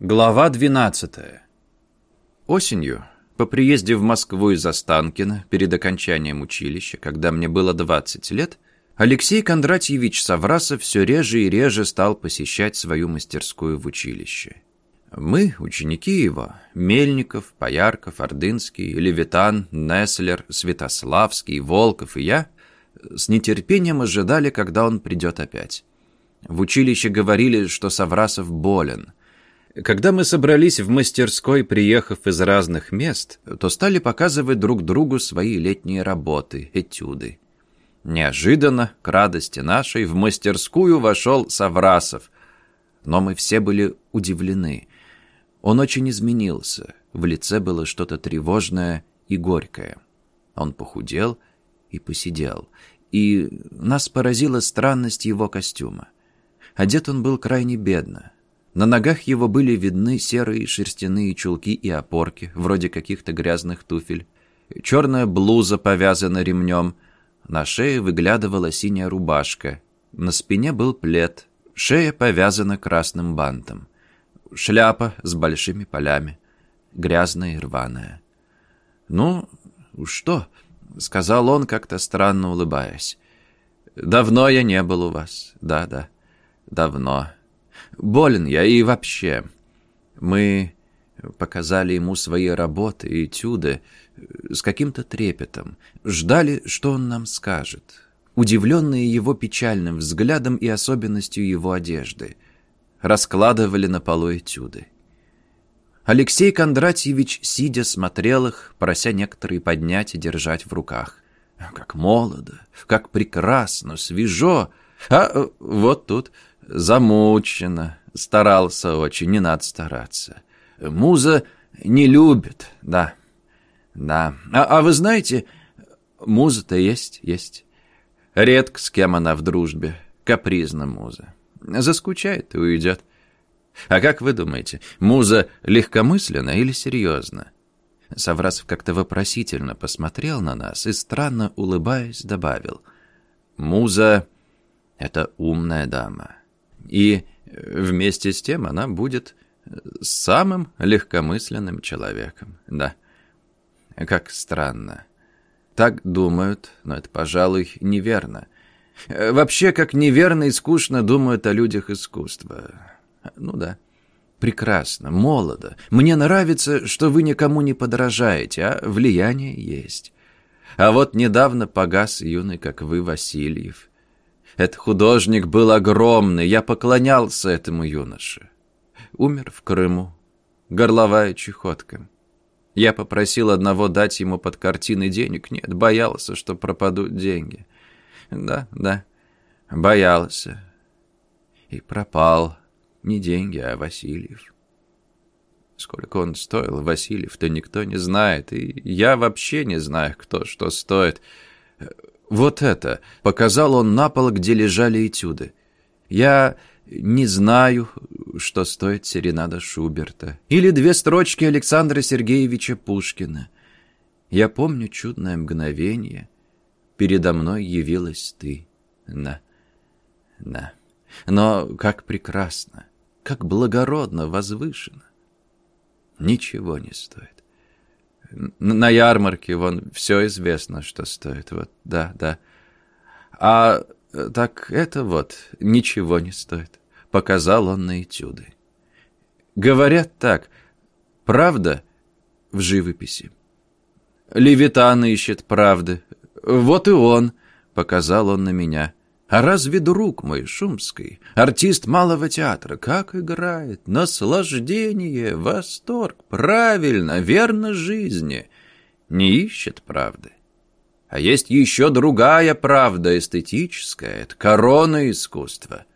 Глава 12. Осенью, по приезде в Москву из Останкина, перед окончанием училища, когда мне было 20 лет, Алексей Кондратьевич Саврасов все реже и реже стал посещать свою мастерскую в училище. Мы, ученики его, Мельников, Поярков, Ордынский, Левитан, Неслер, Святославский, Волков и я, с нетерпением ожидали, когда он придет опять. В училище говорили, что Саврасов болен – когда мы собрались в мастерской, приехав из разных мест, то стали показывать друг другу свои летние работы, этюды. Неожиданно, к радости нашей, в мастерскую вошел Саврасов. Но мы все были удивлены. Он очень изменился. В лице было что-то тревожное и горькое. Он похудел и посидел. И нас поразила странность его костюма. Одет он был крайне бедно. На ногах его были видны серые шерстяные чулки и опорки, вроде каких-то грязных туфель. Черная блуза повязана ремнем. На шее выглядывала синяя рубашка. На спине был плед. Шея повязана красным бантом. Шляпа с большими полями. Грязная и рваная. «Ну, что?» — сказал он, как-то странно улыбаясь. «Давно я не был у вас. Да-да, давно». Болен я и вообще. Мы показали ему свои работы и этюды с каким-то трепетом. Ждали, что он нам скажет. Удивленные его печальным взглядом и особенностью его одежды. Раскладывали на полу этюды. Алексей Кондратьевич, сидя, смотрел их, прося некоторые поднять и держать в руках. Как молодо, как прекрасно, свежо. А вот тут замучено, старался очень, не надо стараться. Муза не любит, да, да. А, а вы знаете, муза-то есть, есть. Редко с кем она в дружбе, капризна муза. Заскучает и уйдет. А как вы думаете, муза легкомысленно или серьезно? Саврасов как-то вопросительно посмотрел на нас и, странно улыбаясь, добавил. «Муза — это умная дама. И э, вместе с тем она будет э, самым легкомысленным человеком. Да. Как странно. Так думают, но это, пожалуй, неверно. Э, вообще, как неверно и скучно думают о людях искусства. Ну да. Прекрасно, молодо. Мне нравится, что вы никому не подражаете, а влияние есть. А вот недавно погас юный, как вы, Васильев. Этот художник был огромный, я поклонялся этому юноше. Умер в Крыму, горловая чехотка. Я попросил одного дать ему под картины денег. Нет, боялся, что пропадут деньги. Да, да, боялся. И пропал. Не деньги, а Васильев. Сколько он стоил, Васильев-то никто не знает. И я вообще не знаю, кто что стоит. «Вот это!» — показал он на пол, где лежали этюды. «Я не знаю, что стоит серенада Шуберта. Или две строчки Александра Сергеевича Пушкина. Я помню чудное мгновение. Передо мной явилась ты. На, на. Но как прекрасно, как благородно, возвышенно. Ничего не стоит. На ярмарке вон все известно, что стоит. Вот, да, да. А э, так это вот ничего не стоит. Показал он на этюды. Говорят так, правда в живописи. Левитан ищет правды. Вот и он, показал он на меня. А разве друг мой, Шумский, артист малого театра, как играет? Наслаждение, восторг, правильно, верно жизни. Не ищет правды. А есть еще другая правда эстетическая, это корона искусства.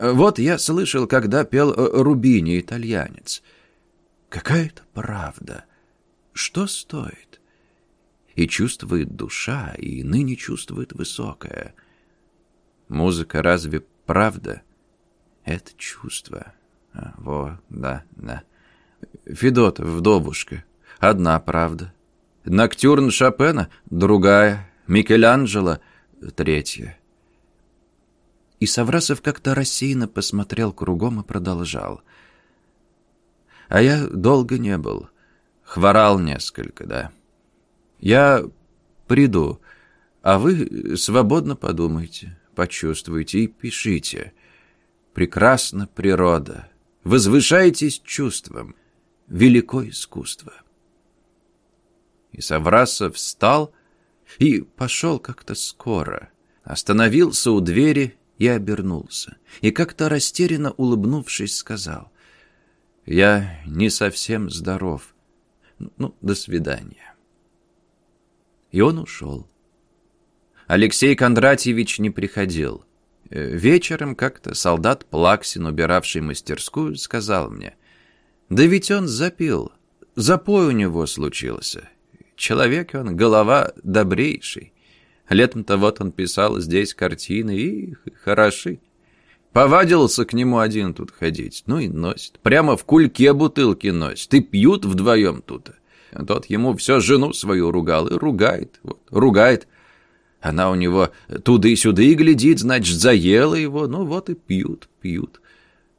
Вот я слышал, когда пел э, Рубини, итальянец. Какая-то правда. Что стоит? И чувствует душа, и ныне чувствует высокое — Музыка разве правда? Это чувство. А, во, да, да. Федотов, вдовушка. Одна правда. Ноктюрн Шопена — другая. Микеланджело — третья. И Саврасов как-то рассеянно посмотрел кругом и продолжал. А я долго не был. Хворал несколько, да. Я приду, а вы свободно подумайте, почувствуйте и пишите. Прекрасна природа. Возвышайтесь чувством. Велико искусство. И Саврасов встал и пошел как-то скоро. Остановился у двери и обернулся. И как-то растерянно улыбнувшись, сказал. «Я не совсем здоров. Ну, до свидания». И он ушел. Алексей Кондратьевич не приходил. Э, вечером как-то солдат Плаксин, убиравший мастерскую, сказал мне, «Да ведь он запил, запой у него случился. Человек он, голова добрейший. Летом-то вот он писал здесь картины, и хороши. Повадился к нему один тут ходить, ну и носит. Прямо в кульке бутылки носит, и пьют вдвоем тут. Тот ему все жену свою ругал и ругает, вот, ругает. Она у него и глядит, значит, заела его, ну вот и пьют, пьют.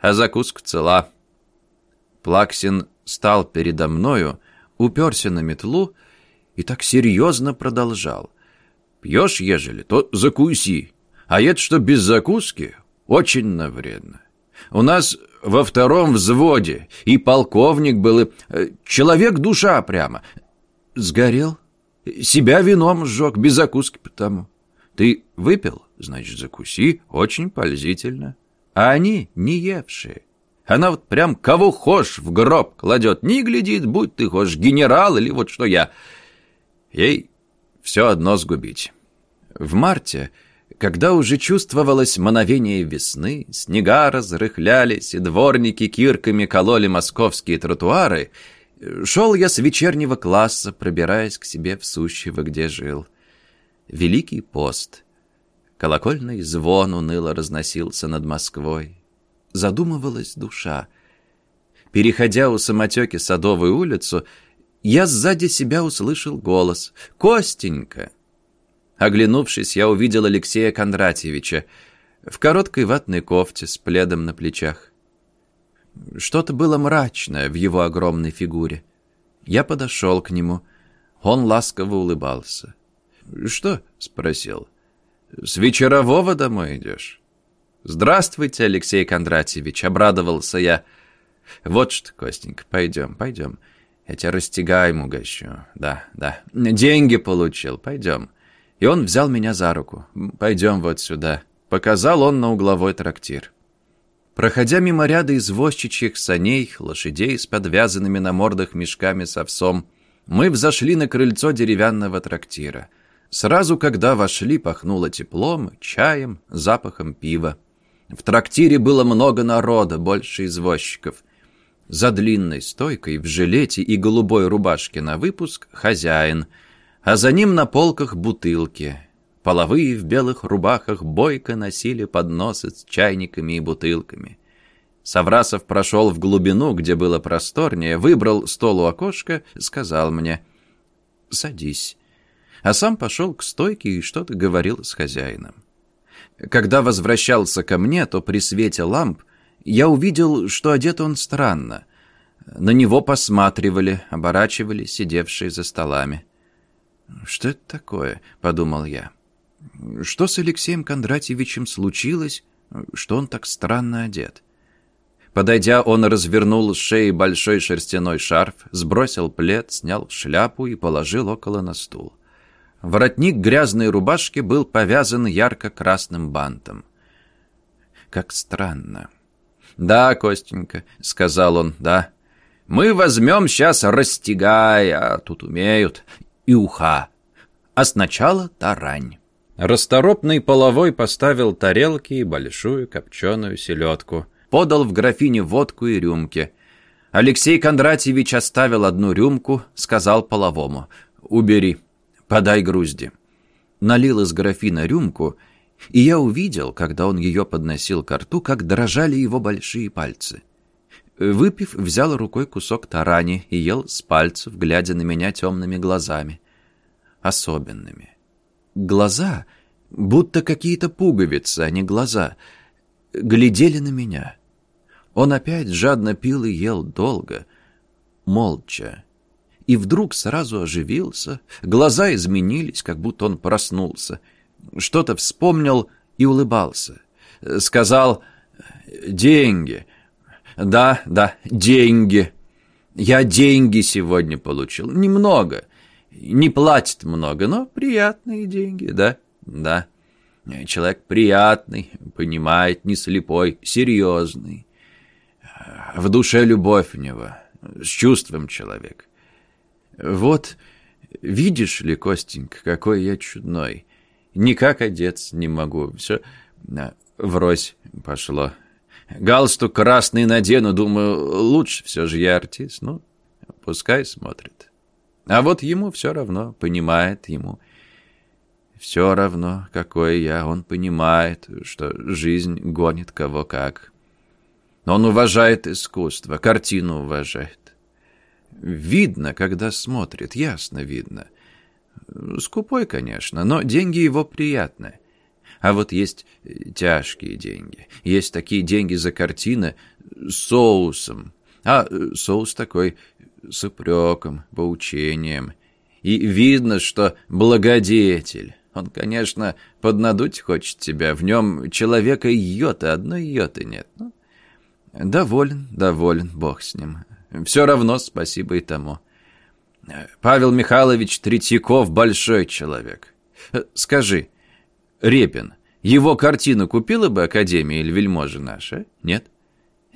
А закуска цела. Плаксин стал передо мною, уперся на метлу и так серьезно продолжал. «Пьешь, ежели, то закуси, а это что без закуски, очень навредно. У нас во втором взводе и полковник был, и э, человек-душа прямо. Сгорел, себя вином сжег, без закуски потому. Ты выпил, значит, закуси, очень пользительно. А они не евшие. Она вот прям кого хошь в гроб кладет, не глядит, будь ты хошь генерал или вот что я. Ей все одно сгубить. В марте, когда уже чувствовалось мановение весны, снега разрыхлялись, и дворники кирками кололи московские тротуары, шел я с вечернего класса, пробираясь к себе в сущего, где жил. Великий пост. Колокольный звон уныло разносился над Москвой. Задумывалась душа. Переходя у самотеки Садовую улицу, я сзади себя услышал голос «Костенька!». Оглянувшись, я увидел Алексея Кондратьевича в короткой ватной кофте с пледом на плечах. Что-то было мрачное в его огромной фигуре. Я подошел к нему. Он ласково улыбался. «Что?» — спросил. «С вечерового домой идешь?» «Здравствуйте, Алексей Кондратьевич!» — обрадовался я. «Вот что, Костенька, пойдем, пойдем. Я тебя растягаем угощу. Да, да. Деньги получил. Пойдем. И он взял меня за руку. Пойдем вот сюда. Показал он на угловой трактир. Проходя мимо ряда извозчичьих саней, лошадей с подвязанными на мордах мешками с овсом, мы взошли на крыльцо деревянного трактира. Сразу, когда вошли, пахнуло теплом, чаем, запахом пива. В трактире было много народа, больше извозчиков. За длинной стойкой в жилете и голубой рубашке на выпуск хозяин, а за ним на полках бутылки. Половые в белых рубахах бойко носили подносы с чайниками и бутылками. Саврасов прошел в глубину, где было просторнее, выбрал стол у окошка, сказал мне «Садись». А сам пошел к стойке и что-то говорил с хозяином. Когда возвращался ко мне, то при свете ламп я увидел, что одет он странно. На него посматривали, оборачивали сидевшие за столами. «Что это такое?» — подумал я. «Что с Алексеем Кондратьевичем случилось, что он так странно одет?» Подойдя, он развернул с шеи большой шерстяной шарф, сбросил плед, снял шляпу и положил около на стул. Воротник грязной рубашки был повязан ярко-красным бантом. Как странно. «Да, Костенька», — сказал он, — «да. Мы возьмем сейчас растягай, а тут умеют, и уха. А сначала тарань». Расторопный половой поставил тарелки и большую копченую селедку. Подал в графине водку и рюмки. Алексей Кондратьевич оставил одну рюмку, сказал половому «Убери, подай грузди». Налил из графина рюмку — и я увидел, когда он ее подносил к рту, как дрожали его большие пальцы. Выпив, взял рукой кусок тарани и ел с пальцев, глядя на меня темными глазами. Особенными. Глаза, будто какие-то пуговицы, а не глаза, глядели на меня. Он опять жадно пил и ел долго, молча. И вдруг сразу оживился, глаза изменились, как будто он проснулся. Что-то вспомнил и улыбался. Сказал «Деньги». «Да, да, деньги. Я деньги сегодня получил. Немного. Не платит много, но приятные деньги, да, да». Человек приятный, понимает, не слепой, серьезный. В душе любовь у него, с чувством человек. Вот, видишь ли, Костенька, какой я чудной. Никак одеться не могу, все врозь пошло. Галстук красный надену, думаю, лучше все же я артист, ну, пускай смотрит. А вот ему все равно, понимает ему, все равно, какой я, он понимает, что жизнь гонит кого как. Он уважает искусство, картину уважает. Видно, когда смотрит, ясно видно. Скупой, конечно, но деньги его приятны. А вот есть тяжкие деньги. Есть такие деньги за картины с соусом. А соус такой с упреком, поучением. И видно, что благодетель. Он, конечно, поднадуть хочет тебя. В нем человека йоты, одной йоты нет. Ну, доволен, доволен, бог с ним. Все равно спасибо и тому. Павел Михайлович Третьяков большой человек. Скажи, Репин, его картину купила бы Академия или вельможа наша? Нет?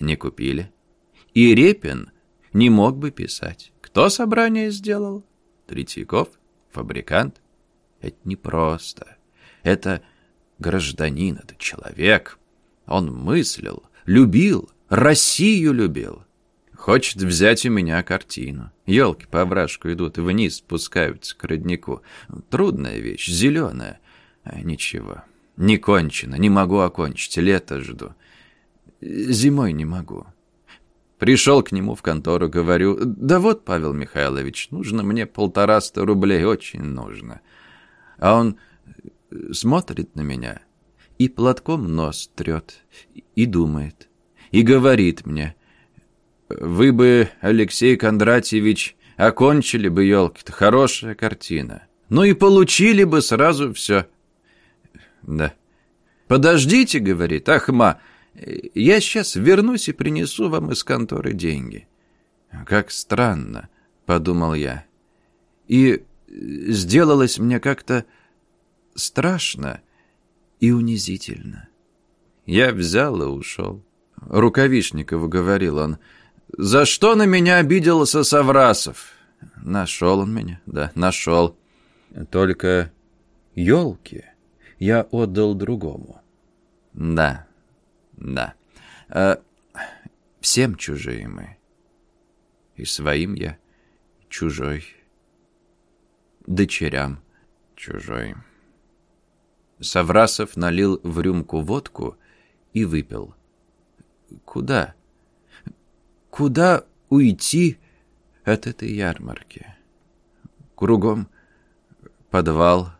Не купили. И Репин не мог бы писать. Кто собрание сделал? Третьяков? Фабрикант? Это непросто. Это гражданин, это человек. Он мыслил, любил, Россию любил. Хочет взять у меня картину. Елки по овражку идут и вниз спускаются к роднику. Трудная вещь, зеленая. А ничего, не кончено, не могу окончить, лето жду. Зимой не могу. Пришел к нему в контору, говорю, да вот, Павел Михайлович, нужно мне полтораста рублей, очень нужно. А он смотрит на меня и платком нос трет, и думает, и говорит мне, «Вы бы, Алексей Кондратьевич, окончили бы елки-то, хорошая картина. Ну и получили бы сразу все». Да. «Подождите», — говорит, «Ахма, я сейчас вернусь и принесу вам из конторы деньги». «Как странно», — подумал я. И сделалось мне как-то страшно и унизительно. Я взял и ушел. Рукавишникову говорил он. «За что на меня обиделся Саврасов?» Нашел он меня, да, нашел. Только елки я отдал другому. Да, да. А, всем чужие мы. И своим я чужой дочерям чужой. Саврасов налил в рюмку водку и выпил. Куда? Куда уйти от этой ярмарки? Кругом подвал,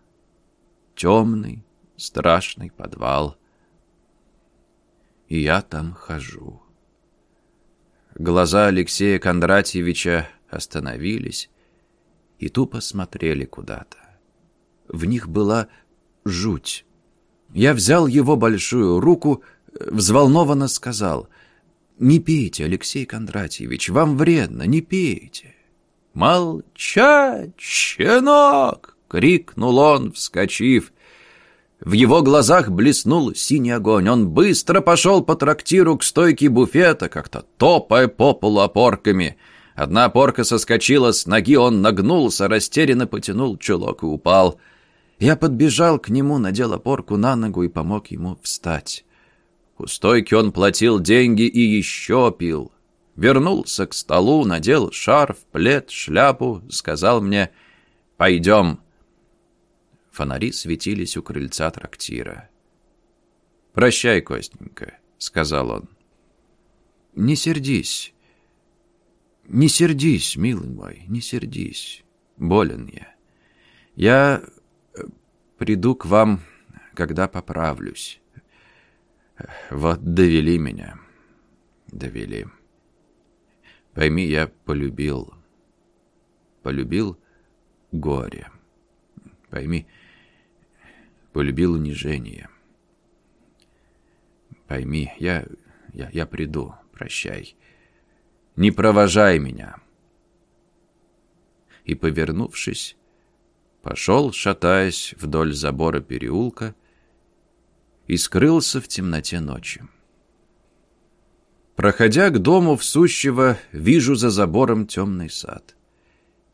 темный, страшный подвал. И я там хожу. Глаза Алексея Кондратьевича остановились, и тупо смотрели куда-то. В них была жуть. Я взял его большую руку, взволнованно сказал, «Не пейте, Алексей Кондратьевич, вам вредно, не пейте». «Молчать, щенок!» — крикнул он, вскочив. В его глазах блеснул синий огонь. Он быстро пошел по трактиру к стойке буфета, как-то топая по полу опорками — Одна порка соскочила с ноги, он нагнулся, растерянно потянул чулок и упал. Я подбежал к нему, надел опорку на ногу и помог ему встать. У стойки он платил деньги и еще пил. Вернулся к столу, надел шарф, плед, шляпу, сказал мне «Пойдем». Фонари светились у крыльца трактира. «Прощай, Костенька», — сказал он. «Не сердись». Не сердись, милый мой, не сердись. Болен я. Я э, приду к вам, когда поправлюсь. Вот довели меня. Довели. Пойми, я полюбил, полюбил горе. Пойми, полюбил унижение. Пойми, я, я, я приду, прощай. Не провожай меня. И, повернувшись, пошел, шатаясь вдоль забора переулка, и скрылся в темноте ночи. Проходя к дому в сущего, вижу за забором темный сад.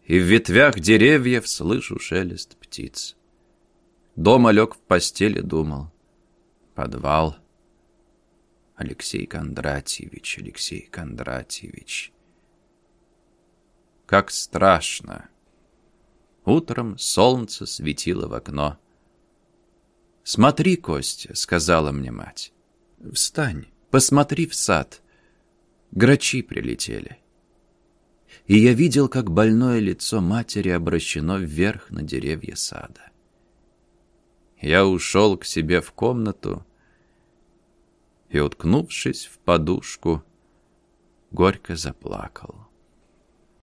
И в ветвях деревьев слышу шелест птиц. Дома лег в постели, думал. Подвал. Алексей Кондратьевич, Алексей Кондратьевич. Как страшно. Утром солнце светило в окно. «Смотри, Костя», — сказала мне мать. «Встань, посмотри в сад грачи прилетели. И я видел, как больное лицо матери обращено вверх на деревья сада. Я ушел к себе в комнату и, уткнувшись в подушку, горько заплакал.